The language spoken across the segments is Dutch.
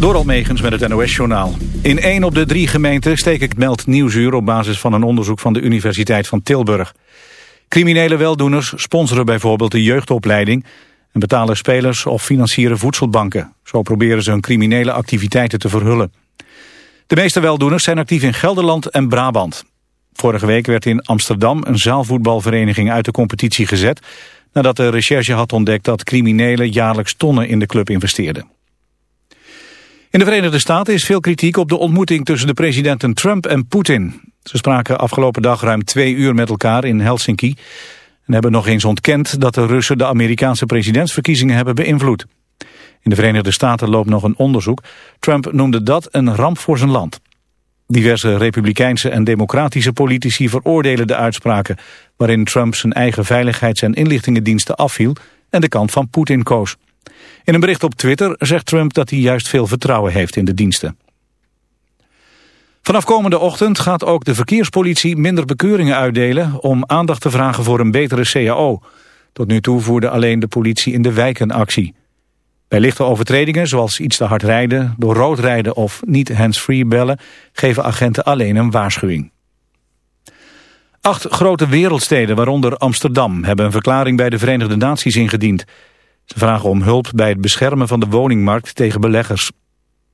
Door Megens met het NOS-journaal. In één op de drie gemeenten steek ik meld Nieuwsuur... op basis van een onderzoek van de Universiteit van Tilburg. Criminele weldoeners sponsoren bijvoorbeeld de jeugdopleiding... en betalen spelers of financieren voedselbanken. Zo proberen ze hun criminele activiteiten te verhullen. De meeste weldoeners zijn actief in Gelderland en Brabant. Vorige week werd in Amsterdam een zaalvoetbalvereniging uit de competitie gezet... nadat de recherche had ontdekt dat criminelen jaarlijks tonnen in de club investeerden. In de Verenigde Staten is veel kritiek op de ontmoeting tussen de presidenten Trump en Poetin. Ze spraken afgelopen dag ruim twee uur met elkaar in Helsinki... en hebben nog eens ontkend dat de Russen de Amerikaanse presidentsverkiezingen hebben beïnvloed. In de Verenigde Staten loopt nog een onderzoek. Trump noemde dat een ramp voor zijn land. Diverse republikeinse en democratische politici veroordelen de uitspraken... waarin Trump zijn eigen veiligheids- en inlichtingendiensten afviel... en de kant van Poetin koos. In een bericht op Twitter zegt Trump dat hij juist veel vertrouwen heeft in de diensten. Vanaf komende ochtend gaat ook de verkeerspolitie minder bekeuringen uitdelen... om aandacht te vragen voor een betere CAO. Tot nu toe voerde alleen de politie in de wijken actie. Bij lichte overtredingen, zoals iets te hard rijden, door rood rijden of niet hands-free bellen, geven agenten alleen een waarschuwing. Acht grote wereldsteden, waaronder Amsterdam, hebben een verklaring bij de Verenigde Naties ingediend. Vragen om hulp bij het beschermen van de woningmarkt tegen beleggers.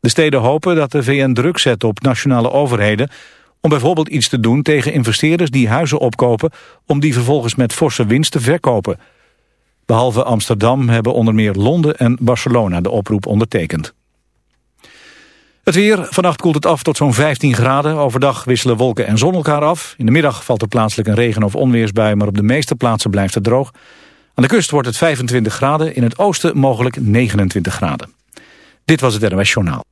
De steden hopen dat de VN druk zet op nationale overheden om bijvoorbeeld iets te doen tegen investeerders die huizen opkopen om die vervolgens met forse winst te verkopen. Behalve Amsterdam hebben onder meer Londen en Barcelona de oproep ondertekend. Het weer, vannacht koelt het af tot zo'n 15 graden. Overdag wisselen wolken en zon elkaar af. In de middag valt er plaatselijk een regen- of onweersbui... maar op de meeste plaatsen blijft het droog. Aan de kust wordt het 25 graden, in het oosten mogelijk 29 graden. Dit was het NOS Journaal.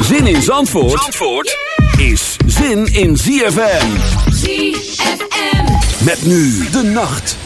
Zin in Zandvoort, Zandvoort is zin in ZFM. ZFM. Met nu de nacht.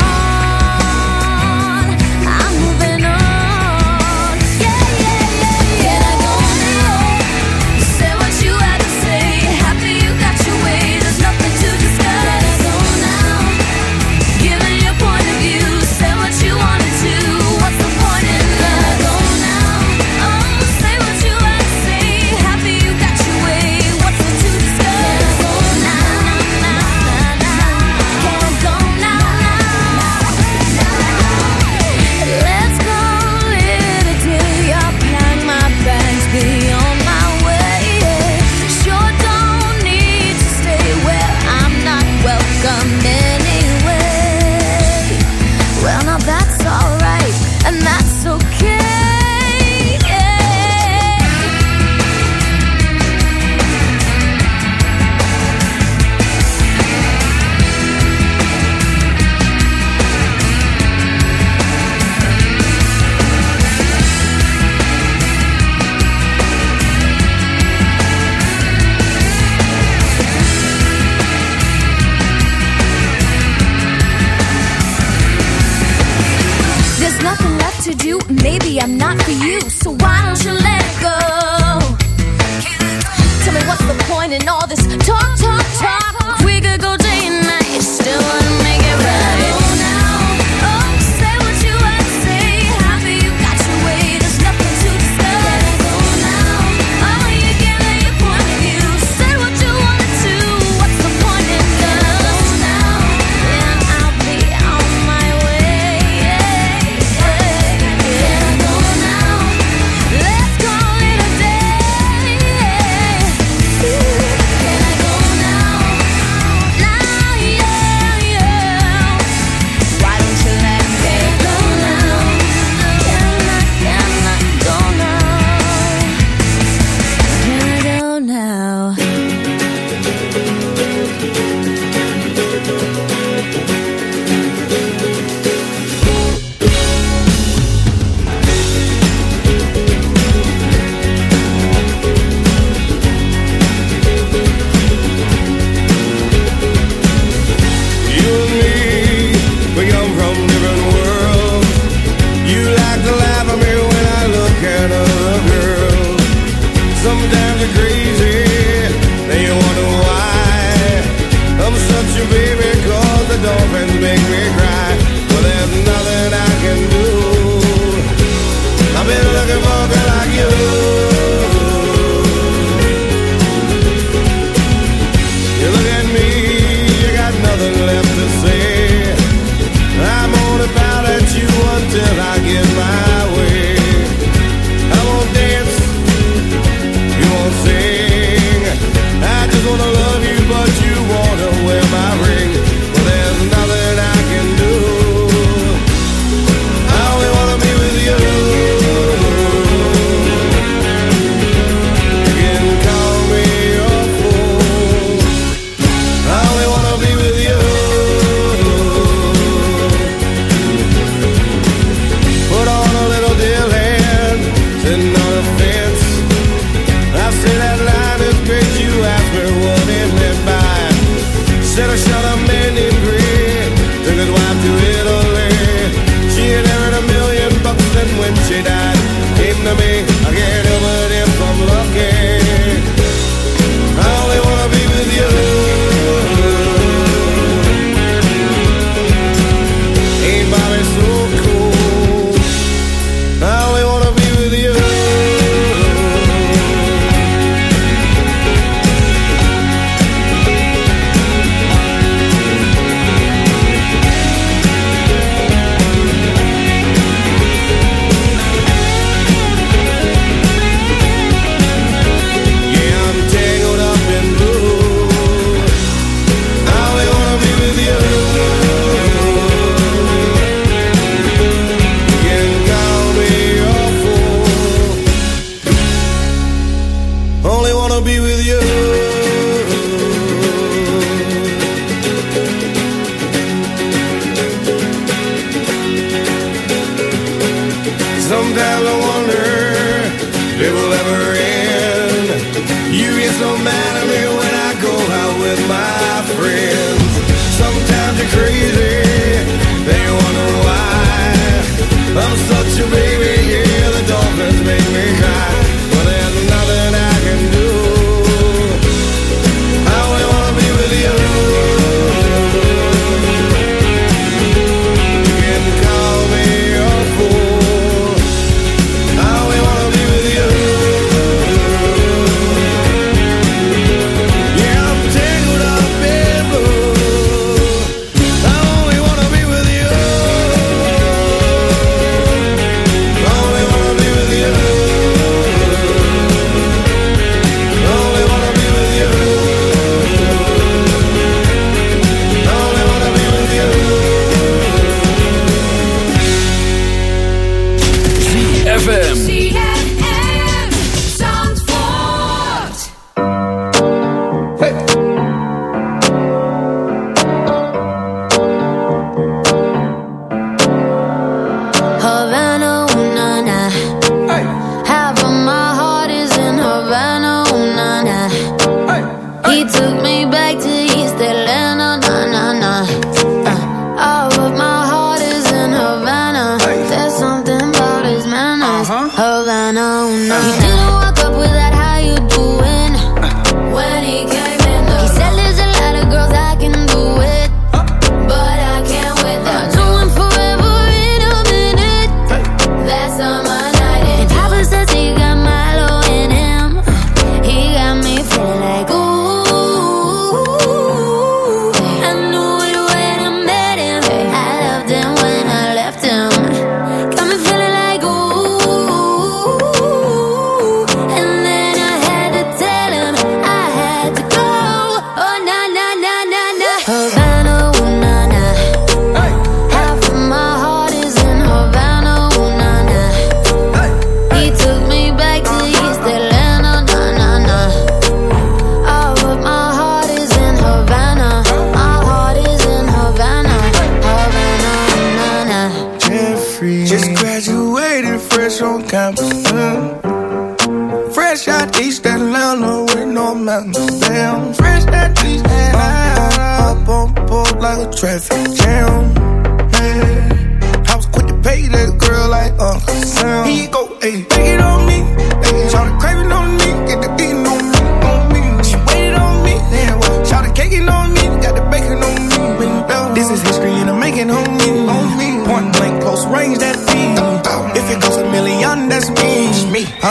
ZFM.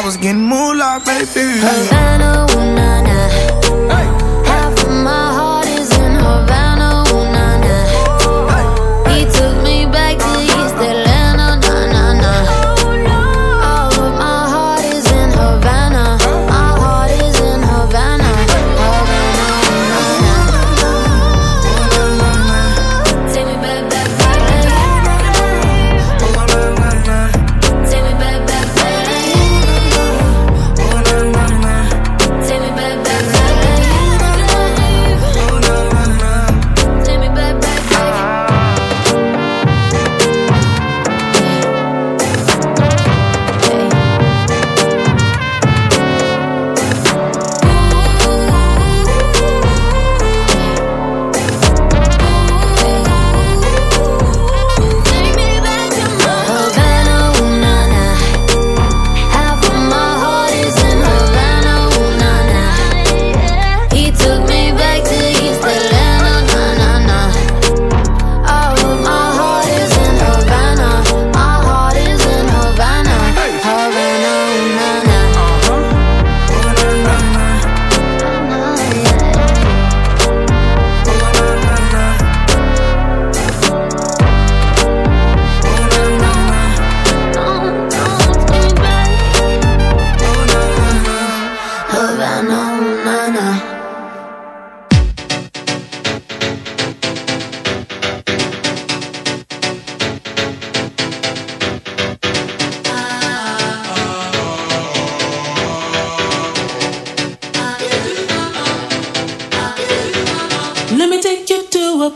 I was getting moolah, baby.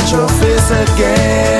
Touch your face again.